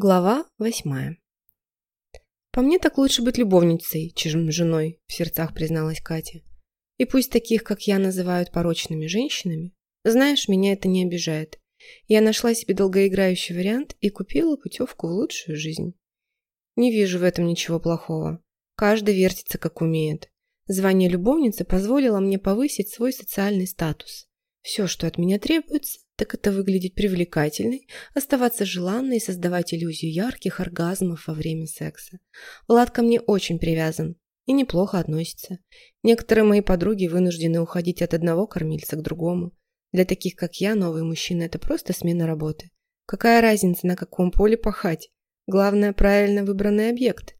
Глава восьмая. «По мне так лучше быть любовницей, чем женой», – в сердцах призналась Катя. «И пусть таких, как я, называют порочными женщинами, знаешь, меня это не обижает. Я нашла себе долгоиграющий вариант и купила путевку в лучшую жизнь. Не вижу в этом ничего плохого. Каждый вертится, как умеет. Звание любовницы позволило мне повысить свой социальный статус. Все, что от меня требуется, так это выглядеть привлекательной, оставаться желанной и создавать иллюзию ярких оргазмов во время секса. Влад ко мне очень привязан и неплохо относится. Некоторые мои подруги вынуждены уходить от одного кормильца к другому. Для таких, как я, новый мужчина – это просто смена работы. Какая разница, на каком поле пахать? Главное – правильно выбранный объект.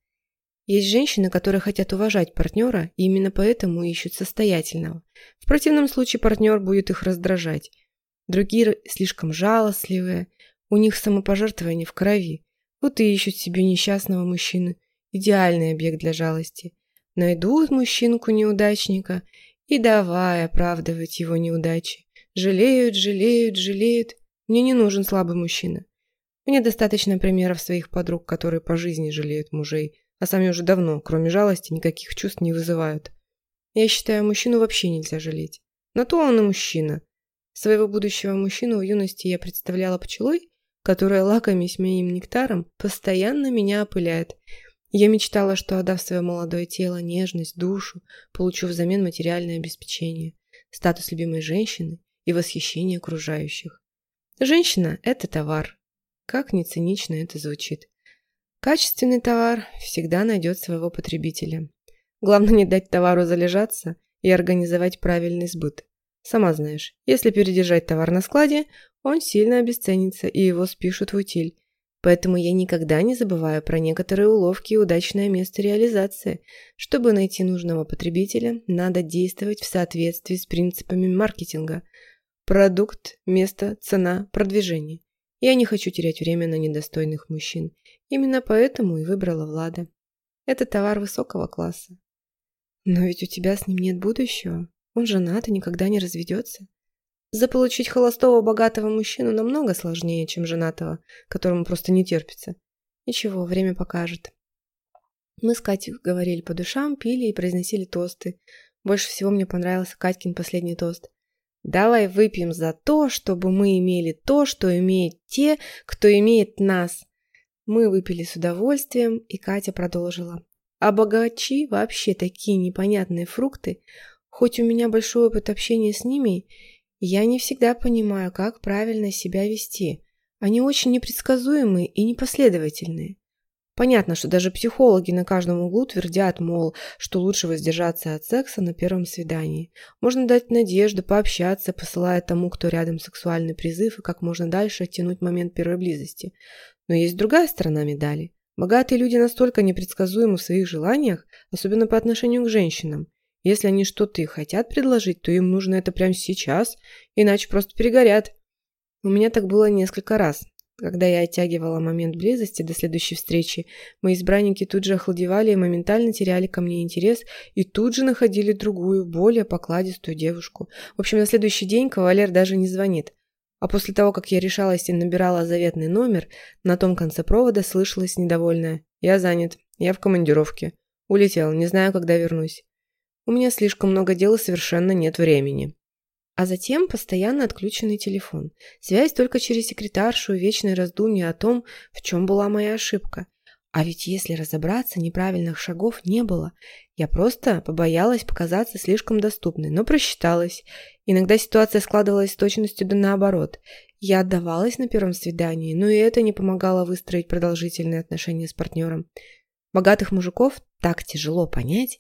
Есть женщины, которые хотят уважать партнера и именно поэтому ищут состоятельного. В противном случае партнер будет их раздражать – Другие слишком жалостливые, у них самопожертвование в крови. Вот и ищут себе несчастного мужчину, идеальный объект для жалости. Найдут мужчинку-неудачника и давай оправдывать его неудачи. Жалеют, жалеют, жалеют. Мне не нужен слабый мужчина. Мне достаточно примеров своих подруг, которые по жизни жалеют мужей, а сами уже давно, кроме жалости, никаких чувств не вызывают. Я считаю, мужчину вообще нельзя жалеть. На то он и мужчина. Своего будущего мужчину в юности я представляла пчелой, которая, лакомясь моим нектаром, постоянно меня опыляет. Я мечтала, что, отдав свое молодое тело, нежность, душу, получу взамен материальное обеспечение, статус любимой женщины и восхищение окружающих. Женщина – это товар. Как ни цинично это звучит. Качественный товар всегда найдет своего потребителя. Главное не дать товару залежаться и организовать правильный сбыт. Сама знаешь, если передержать товар на складе, он сильно обесценится и его спишут в утиль. Поэтому я никогда не забываю про некоторые уловки и удачное место реализации. Чтобы найти нужного потребителя, надо действовать в соответствии с принципами маркетинга. Продукт, место, цена, продвижение. Я не хочу терять время на недостойных мужчин. Именно поэтому и выбрала Влада. Это товар высокого класса. Но ведь у тебя с ним нет будущего. Он женат и никогда не разведется. Заполучить холостого богатого мужчину намного сложнее, чем женатого, которому просто не терпится. Ничего, время покажет. Мы с Катей говорили по душам, пили и произносили тосты. Больше всего мне понравился Катькин последний тост. «Давай выпьем за то, чтобы мы имели то, что имеют те, кто имеет нас». Мы выпили с удовольствием, и Катя продолжила. А богачи вообще такие непонятные фрукты. Хоть у меня большой опыт общения с ними, я не всегда понимаю, как правильно себя вести. Они очень непредсказуемые и непоследовательные. Понятно, что даже психологи на каждом углу твердят, мол, что лучше воздержаться от секса на первом свидании. Можно дать надежду, пообщаться, посылая тому, кто рядом сексуальный призыв и как можно дальше оттянуть момент первой близости. Но есть другая сторона медали. Богатые люди настолько непредсказуемы в своих желаниях, особенно по отношению к женщинам, если они что-то и хотят предложить, то им нужно это прямо сейчас, иначе просто перегорят. У меня так было несколько раз. Когда я оттягивала момент близости до следующей встречи, мои избранники тут же охладевали и моментально теряли ко мне интерес и тут же находили другую, более покладистую девушку. В общем, на следующий день кавалер даже не звонит. А после того, как я решалась и набирала заветный номер, на том конце провода слышалось недовольное «Я занят, я в командировке, улетел, не знаю, когда вернусь». У меня слишком много дел и совершенно нет времени. А затем постоянно отключенный телефон. Связь только через секретаршу и вечное раздумье о том, в чем была моя ошибка. А ведь если разобраться, неправильных шагов не было. Я просто побоялась показаться слишком доступной, но просчиталась. Иногда ситуация складывалась с точностью да наоборот. Я отдавалась на первом свидании, но и это не помогало выстроить продолжительные отношения с партнером. Богатых мужиков так тяжело понять.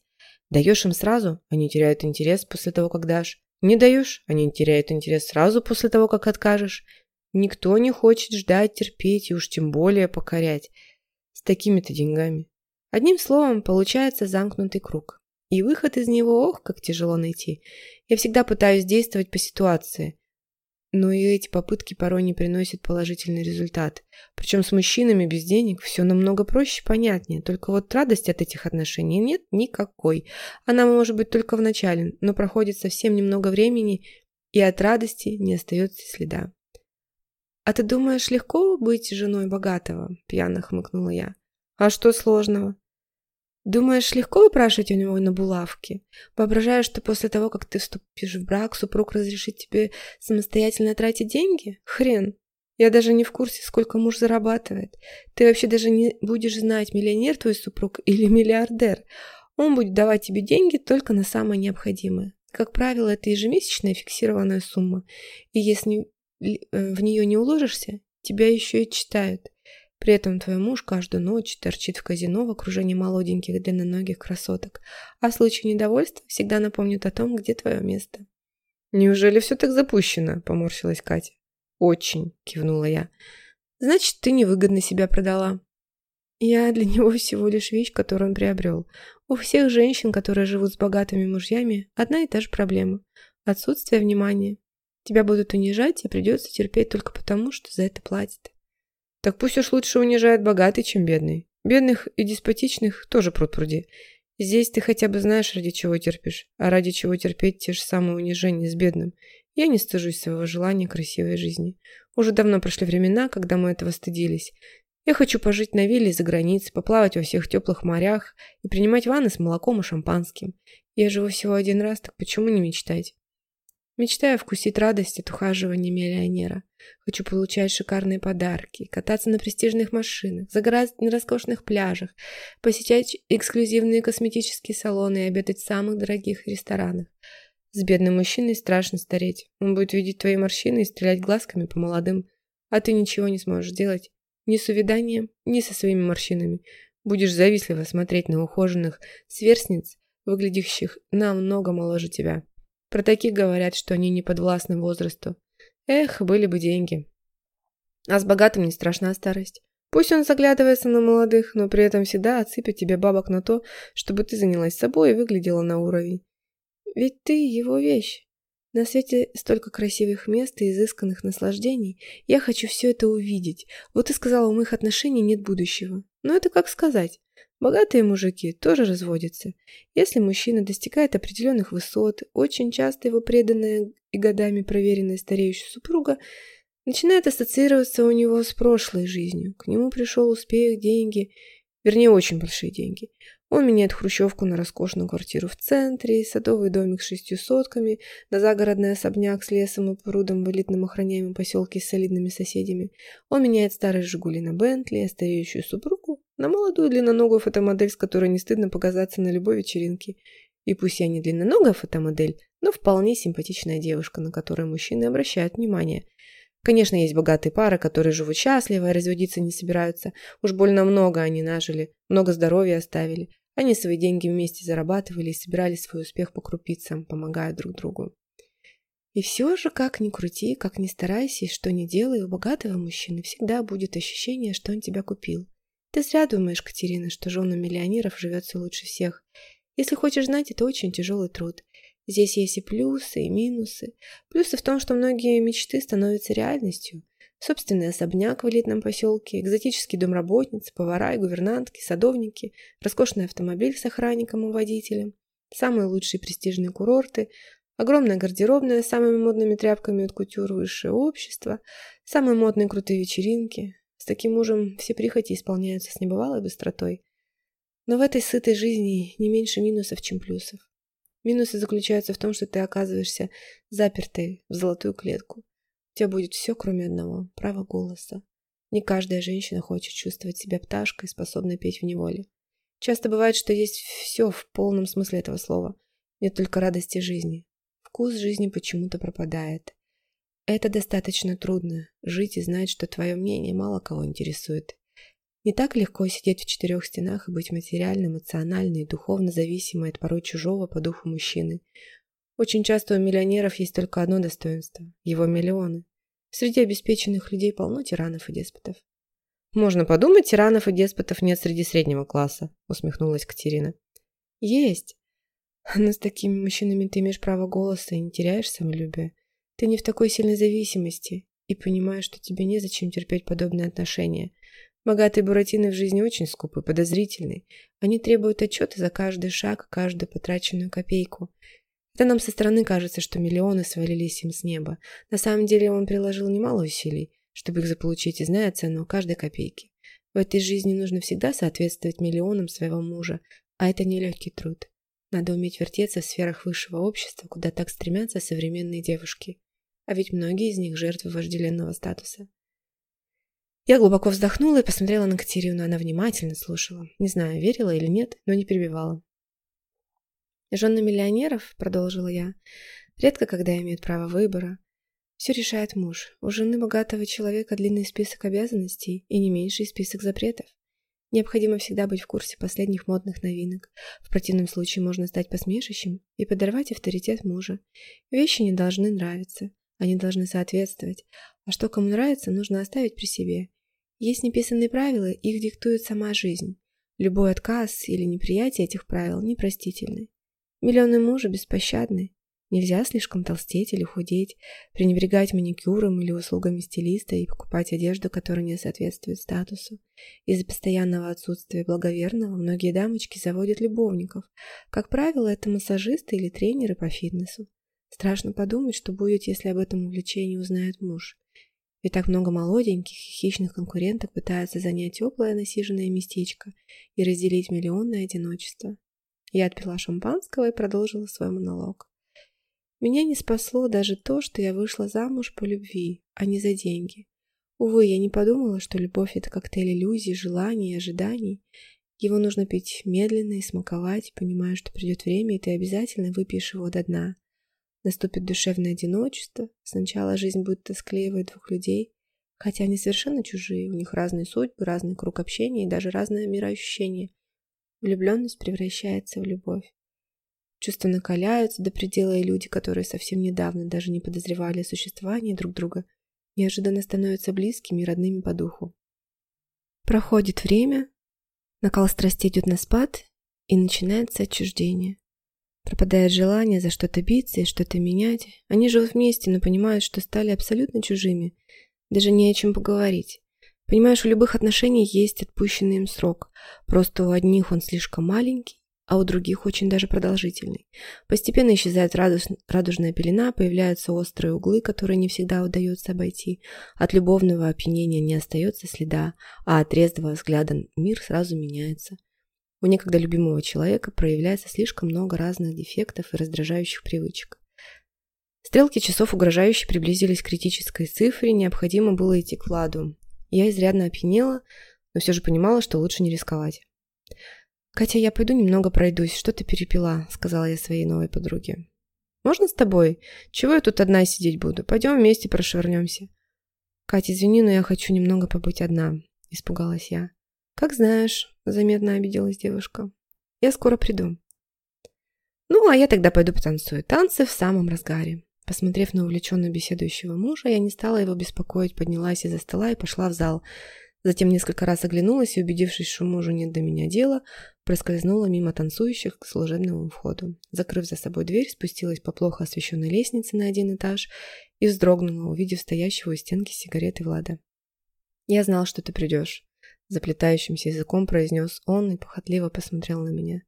Даешь им сразу, они теряют интерес после того, как дашь. Не даешь, они теряют интерес сразу после того, как откажешь. Никто не хочет ждать, терпеть и уж тем более покорять. С такими-то деньгами. Одним словом, получается замкнутый круг. И выход из него, ох, как тяжело найти. Я всегда пытаюсь действовать по ситуации. Но и эти попытки порой не приносят положительный результат. Причем с мужчинами без денег все намного проще и понятнее. Только вот радости от этих отношений нет никакой. Она может быть только в начале, но проходит совсем немного времени, и от радости не остается следа. «А ты думаешь, легко быть женой богатого?» – пьяно хмыкнула я. «А что сложного?» «Думаешь, легко упрашивать у него на булавки? Воображаешь, что после того, как ты вступишь в брак, супруг разрешит тебе самостоятельно тратить деньги? Хрен! Я даже не в курсе, сколько муж зарабатывает. Ты вообще даже не будешь знать, миллионер твой супруг или миллиардер. Он будет давать тебе деньги только на самое необходимое. Как правило, это ежемесячная фиксированная сумма. И если э, в нее не уложишься, тебя еще и читают. При этом твой муж каждую ночь торчит в казино в окружении молоденьких длинноногих красоток, а в случае недовольства всегда напомнит о том, где твое место. «Неужели все так запущено?» – поморщилась Катя. «Очень», – кивнула я. «Значит, ты невыгодно себя продала». Я для него всего лишь вещь, которую он приобрел. У всех женщин, которые живут с богатыми мужьями, одна и та же проблема – отсутствие внимания. Тебя будут унижать, и придется терпеть только потому, что за это платят. Так пусть уж лучше унижает богатый, чем бедный. Бедных и деспотичных тоже пруд пруди. Здесь ты хотя бы знаешь, ради чего терпишь, а ради чего терпеть те же самые унижения с бедным. Я не стыжусь своего желания красивой жизни. Уже давно прошли времена, когда мы этого стыдились. Я хочу пожить на вилле за границей, поплавать во всех теплых морях и принимать ванны с молоком и шампанским. Я живу всего один раз, так почему не мечтать? Мечтаю вкусить радость от ухаживания миллионера. Хочу получать шикарные подарки, кататься на престижных машинах, загорать на роскошных пляжах, посещать эксклюзивные косметические салоны и обедать в самых дорогих ресторанах. С бедным мужчиной страшно стареть. Он будет видеть твои морщины и стрелять глазками по молодым. А ты ничего не сможешь сделать. Ни с увиданием, ни со своими морщинами. Будешь завистливо смотреть на ухоженных сверстниц, выглядящих намного моложе тебя. Про таких говорят, что они не подвластны возрасту. Эх, были бы деньги. А с богатым не страшна старость. Пусть он заглядывается на молодых, но при этом всегда отсыпет тебе бабок на то, чтобы ты занялась собой и выглядела на уровень. Ведь ты его вещь. На свете столько красивых мест и изысканных наслаждений. Я хочу все это увидеть. Вот ты сказала, у моих отношений нет будущего. Но это как сказать. Богатые мужики тоже разводятся. Если мужчина достигает определенных высот, очень часто его преданная и годами проверенная стареющая супруга начинает ассоциироваться у него с прошлой жизнью. К нему пришел успех, деньги, вернее, очень большие деньги. Он меняет хрущевку на роскошную квартиру в центре, садовый домик с шестью сотками, на загородный особняк с лесом и прудом в элитном охраняемом поселке с солидными соседями. Он меняет старые «Жигули» на «Бентли», а стареющую супругу на молодую длинноногую фотомодель, с которой не стыдно показаться на любой вечеринке. И пусть я не длинноногая фотомодель, но вполне симпатичная девушка, на которую мужчины обращают внимание. Конечно, есть богатые пары, которые живут счастливо и разводиться не собираются. Уж больно много они нажили, много здоровья оставили. Они свои деньги вместе зарабатывали и собирали свой успех по крупицам, помогая друг другу. И все же, как ни крути, как ни старайся и что ни делай, у богатого мужчины всегда будет ощущение, что он тебя купил. Ты зря думаешь, Катерина, что женам миллионеров живется лучше всех. Если хочешь знать, это очень тяжелый труд. Здесь есть и плюсы, и минусы. Плюсы в том, что многие мечты становятся реальностью. Собственный особняк в элитном поселке, экзотический домработницы, повара и гувернантки, садовники, роскошный автомобиль с охранником и водителем, самые лучшие престижные курорты, огромная гардеробная с самыми модными тряпками от кутюр высшее общество, самые модные крутые вечеринки. С таким мужем все прихоти исполняются с небывалой быстротой. Но в этой сытой жизни не меньше минусов, чем плюсов. Минусы заключаются в том, что ты оказываешься запертой в золотую клетку тебя будет все, кроме одного – права голоса. Не каждая женщина хочет чувствовать себя пташкой, способной петь в неволе. Часто бывает, что есть все в полном смысле этого слова. Нет только радости жизни. Вкус жизни почему-то пропадает. Это достаточно трудно – жить и знать, что твое мнение мало кого интересует. Не так легко сидеть в четырех стенах и быть материально, эмоционально и духовно зависимой от порой чужого по духу мужчины. Очень часто у миллионеров есть только одно достоинство – его миллионы. Среди обеспеченных людей полно тиранов и деспотов. «Можно подумать, тиранов и деспотов нет среди среднего класса», – усмехнулась Катерина. «Есть. Но с такими мужчинами ты имеешь право голоса и не теряешь самолюбие. Ты не в такой сильной зависимости и понимаешь, что тебе незачем терпеть подобные отношения. Богатые буратины в жизни очень скупы, подозрительны. Они требуют отчета за каждый шаг, каждую потраченную копейку. Это нам со стороны кажется, что миллионы свалились им с неба. На самом деле он приложил немало усилий, чтобы их заполучить, и зная цену каждой копейки. В этой жизни нужно всегда соответствовать миллионам своего мужа, а это нелегкий труд. Надо уметь вертеться в сферах высшего общества, куда так стремятся современные девушки. А ведь многие из них жертвы вожделенного статуса. Я глубоко вздохнула и посмотрела на Катерину. Она внимательно слушала. Не знаю, верила или нет, но не перебивала. «Жены миллионеров», — продолжила я, — «редко когда имеют право выбора. Все решает муж. У жены богатого человека длинный список обязанностей и не меньший список запретов. Необходимо всегда быть в курсе последних модных новинок. В противном случае можно стать посмешищем и подорвать авторитет мужа. Вещи не должны нравиться, они должны соответствовать. А что кому нравится, нужно оставить при себе. Есть неписанные правила, их диктует сама жизнь. Любой отказ или неприятие этих правил непростительны. Миллионы мужа беспощадны, Нельзя слишком толстеть или худеть, пренебрегать маникюром или услугами стилиста и покупать одежду, которая не соответствует статусу. Из-за постоянного отсутствия благоверного многие дамочки заводят любовников. Как правило, это массажисты или тренеры по фитнесу. Страшно подумать, что будет, если об этом увлечении узнает муж. Ведь так много молоденьких и хищных конкуренток пытаются занять теплое насиженное местечко и разделить миллионное одиночество. Я отпила шампанского и продолжила свой монолог. Меня не спасло даже то, что я вышла замуж по любви, а не за деньги. Увы, я не подумала, что любовь – это коктейль иллюзий, желаний и ожиданий. Его нужно пить медленно и смаковать, понимая, что придет время, и ты обязательно выпьешь его до дна. Наступит душевное одиночество, сначала жизнь будет тоскливой двух людей, хотя они совершенно чужие, у них разные судьбы, разный круг общения и даже разное мироощущение. Влюбленность превращается в любовь. Чувства накаляются до предела, и люди, которые совсем недавно даже не подозревали о существовании друг друга, неожиданно становятся близкими и родными по духу. Проходит время, накал страсти идет на спад, и начинается отчуждение. Пропадает желание за что-то биться и что-то менять. Они живут вместе, но понимают, что стали абсолютно чужими. Даже не о чем поговорить. Понимаешь, у любых отношений есть отпущенный им срок. Просто у одних он слишком маленький, а у других очень даже продолжительный. Постепенно исчезает радуж... радужная пелена, появляются острые углы, которые не всегда удается обойти. От любовного опьянения не остается следа, а от трезвого взгляда мир сразу меняется. У некогда любимого человека проявляется слишком много разных дефектов и раздражающих привычек. Стрелки часов угрожающе приблизились к критической цифре, необходимо было идти к Владу. Я изрядно опьянела, но все же понимала, что лучше не рисковать. «Катя, я пойду немного пройдусь. Что ты перепила?» — сказала я своей новой подруге. «Можно с тобой? Чего я тут одна сидеть буду? Пойдем вместе прошвырнемся». «Катя, извини, но я хочу немного побыть одна», — испугалась я. «Как знаешь», — заметно обиделась девушка. «Я скоро приду». «Ну, а я тогда пойду потанцую. Танцы в самом разгаре». Посмотрев на увлеченно беседующего мужа, я не стала его беспокоить, поднялась из-за стола и пошла в зал, Затем несколько раз оглянулась и, убедившись, что мужу нет до меня дела, проскользнула мимо танцующих к служебному входу. Закрыв за собой дверь, спустилась по плохо освещенной лестнице на один этаж и вздрогнула, увидев стоящего у стенки сигареты Влада. «Я знал, что ты придешь», — заплетающимся языком произнес он и похотливо посмотрел на меня.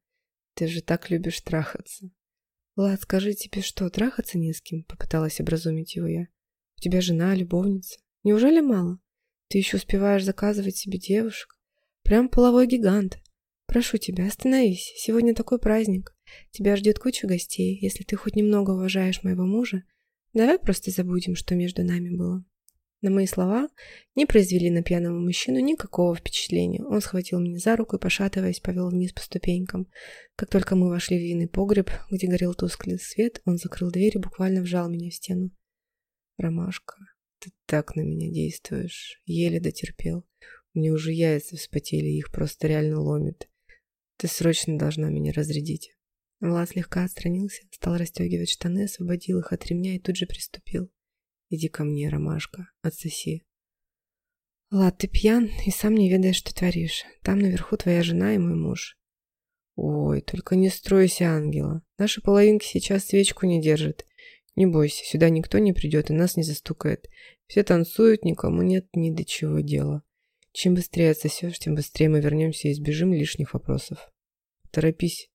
«Ты же так любишь трахаться». «Влад, скажи тебе что, трахаться не с кем?» — попыталась образумить его я. «У тебя жена, любовница. Неужели мало?» Ты еще успеваешь заказывать себе девушек. Прям половой гигант. Прошу тебя, остановись. Сегодня такой праздник. Тебя ждет куча гостей. Если ты хоть немного уважаешь моего мужа, давай просто забудем, что между нами было. На мои слова не произвели на пьяного мужчину никакого впечатления. Он схватил меня за руку и, пошатываясь, повел вниз по ступенькам. Как только мы вошли в винный погреб, где горел тусклый свет, он закрыл дверь и буквально вжал меня в стену. «Ромашка, ты так на меня действуешь. Еле дотерпел. Мне уже яйца вспотели, их просто реально ломит. Ты срочно должна меня разрядить. Влад слегка отстранился, стал расстегивать штаны, освободил их от ремня и тут же приступил. Иди ко мне, ромашка, отсоси. Влад, ты пьян и сам не ведаешь, что творишь. Там наверху твоя жена и мой муж. Ой, только не стройся, ангела. Наши половинки сейчас свечку не держат. Не бойся, сюда никто не придет и нас не застукает. Все танцуют, никому нет ни до чего дела. Чем быстрее отсосешь, тем быстрее мы вернемся и избежим лишних вопросов. Торопись.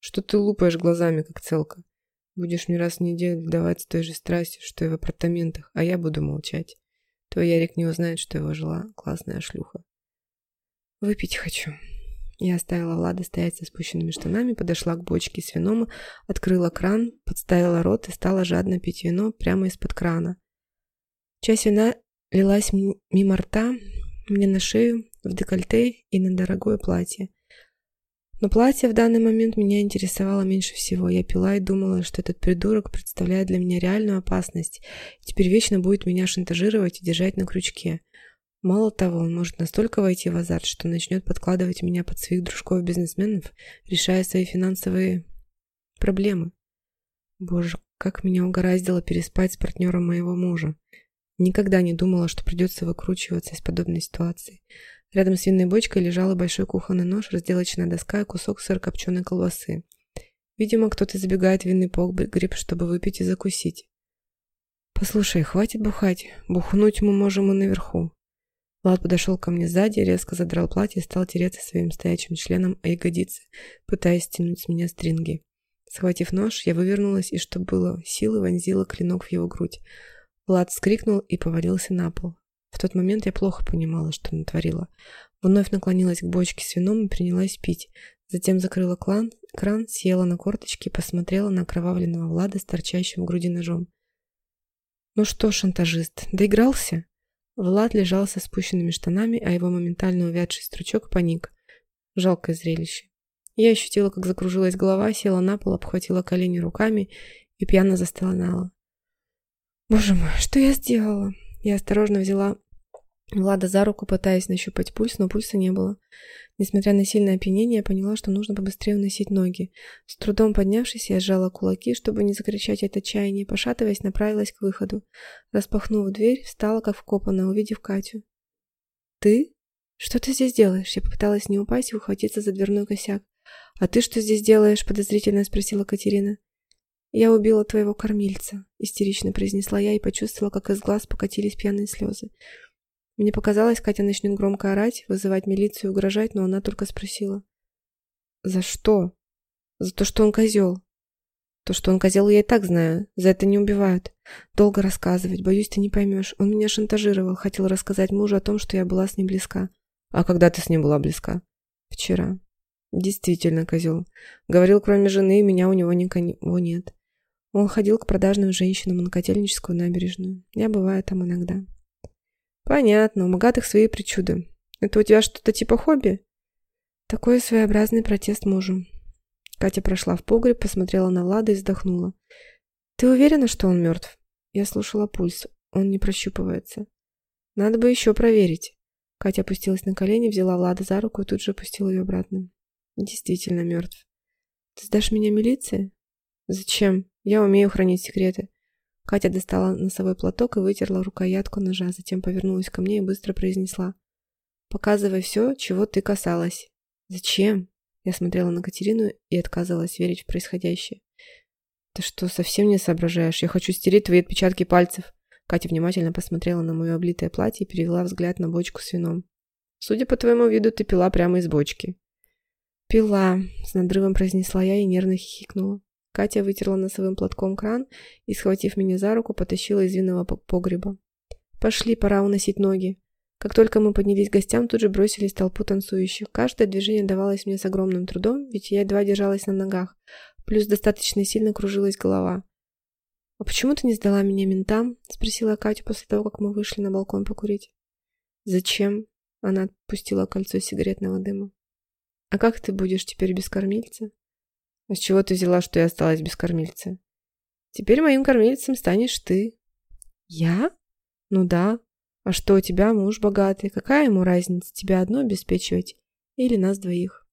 Что ты лупаешь глазами, как целка? Будешь мне раз в неделю давать с той же страстью, что и в апартаментах, а я буду молчать. То Ярик не узнает, что его жила классная шлюха. Выпить хочу. Я оставила Влада стоять со спущенными штанами, подошла к бочке с вином, открыла кран, подставила рот и стала жадно пить вино прямо из-под крана. Часть вина лилась мимо рта, мне на шею, в декольте и на дорогое платье. Но платье в данный момент меня интересовало меньше всего. Я пила и думала, что этот придурок представляет для меня реальную опасность и теперь вечно будет меня шантажировать и держать на крючке. Мало того, он может настолько войти в азарт, что начнет подкладывать меня под своих дружков-бизнесменов, решая свои финансовые проблемы. Боже, как меня угораздило переспать с партнером моего мужа. Никогда не думала, что придется выкручиваться из подобной ситуации. Рядом с винной бочкой лежал большой кухонный нож, разделочная доска и кусок сырокопченой колбасы. Видимо, кто-то забегает в винный погреб, чтобы выпить и закусить. «Послушай, хватит бухать. Бухнуть мы можем и наверху». Влад подошел ко мне сзади, резко задрал платье и стал тереться своим стоячим членом о ягодицы, пытаясь стянуть с меня стринги. Схватив нож, я вывернулась и, что было силы, вонзила клинок в его грудь. Влад вскрикнул и повалился на пол. В тот момент я плохо понимала, что натворила. Вновь наклонилась к бочке с вином и принялась пить. Затем закрыла клан, кран, села на корточки и посмотрела на окровавленного Влада с торчащим в груди ножом. «Ну что, шантажист, доигрался?» Влад лежал со спущенными штанами, а его моментально увядший стручок паник. Жалкое зрелище. Я ощутила, как закружилась голова, села на пол, обхватила колени руками и пьяно застонала. «Боже мой, что я сделала?» Я осторожно взяла Влада за руку, пытаясь нащупать пульс, но пульса не было. Несмотря на сильное опьянение, я поняла, что нужно побыстрее уносить ноги. С трудом поднявшись, я сжала кулаки, чтобы не закричать от отчаяния, пошатываясь, направилась к выходу. Распахнув дверь, встала как вкопанная, увидев Катю. «Ты? Что ты здесь делаешь?» Я попыталась не упасть и ухватиться за дверной косяк. «А ты что здесь делаешь?» – подозрительно спросила Катерина. «Я убила твоего кормильца», — истерично произнесла я и почувствовала, как из глаз покатились пьяные слезы. Мне показалось, Катя начнет громко орать, вызывать милицию угрожать, но она только спросила. «За что?» «За то, что он козел». «То, что он козел, я и так знаю. За это не убивают. Долго рассказывать, боюсь, ты не поймешь. Он меня шантажировал, хотел рассказать мужу о том, что я была с ним близка». «А когда ты с ним была близка?» «Вчера». «Действительно, козел. Говорил, кроме жены, меня у него никого нет. Он ходил к продажным женщинам на Котельническую набережную. Я бываю там иногда. Понятно, у богатых свои причуды. Это у тебя что-то типа хобби? Такой своеобразный протест мужу. Катя прошла в погреб, посмотрела на Влада и вздохнула. Ты уверена, что он мертв? Я слушала пульс. Он не прощупывается. Надо бы еще проверить. Катя опустилась на колени, взяла Влада за руку и тут же опустила ее обратно. Действительно мертв. Ты сдашь меня милиции? Зачем? Я умею хранить секреты. Катя достала носовой платок и вытерла рукоятку ножа, затем повернулась ко мне и быстро произнесла. «Показывай все, чего ты касалась». «Зачем?» Я смотрела на Катерину и отказывалась верить в происходящее. «Ты что, совсем не соображаешь? Я хочу стереть твои отпечатки пальцев». Катя внимательно посмотрела на мое облитое платье и перевела взгляд на бочку с вином. «Судя по твоему виду, ты пила прямо из бочки». «Пила», — с надрывом произнесла я и нервно хихикнула. Катя вытерла носовым платком кран и, схватив меня за руку, потащила из винного погреба. «Пошли, пора уносить ноги». Как только мы поднялись к гостям, тут же бросились в толпу танцующих. Каждое движение давалось мне с огромным трудом, ведь я едва держалась на ногах, плюс достаточно сильно кружилась голова. «А почему ты не сдала меня ментам?» — спросила Катя после того, как мы вышли на балкон покурить. «Зачем?» — она отпустила кольцо сигаретного дыма. «А как ты будешь теперь без кормильца?» А с чего ты взяла, что я осталась без кормильца? Теперь моим кормильцем станешь ты. Я? Ну да. А что, у тебя муж богатый. Какая ему разница, тебя одну обеспечивать или нас двоих?